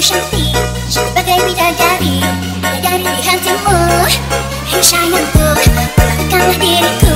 上帝，是爸爸给的咖喱，咖喱很甜，很闪亮的，咖喱的。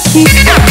き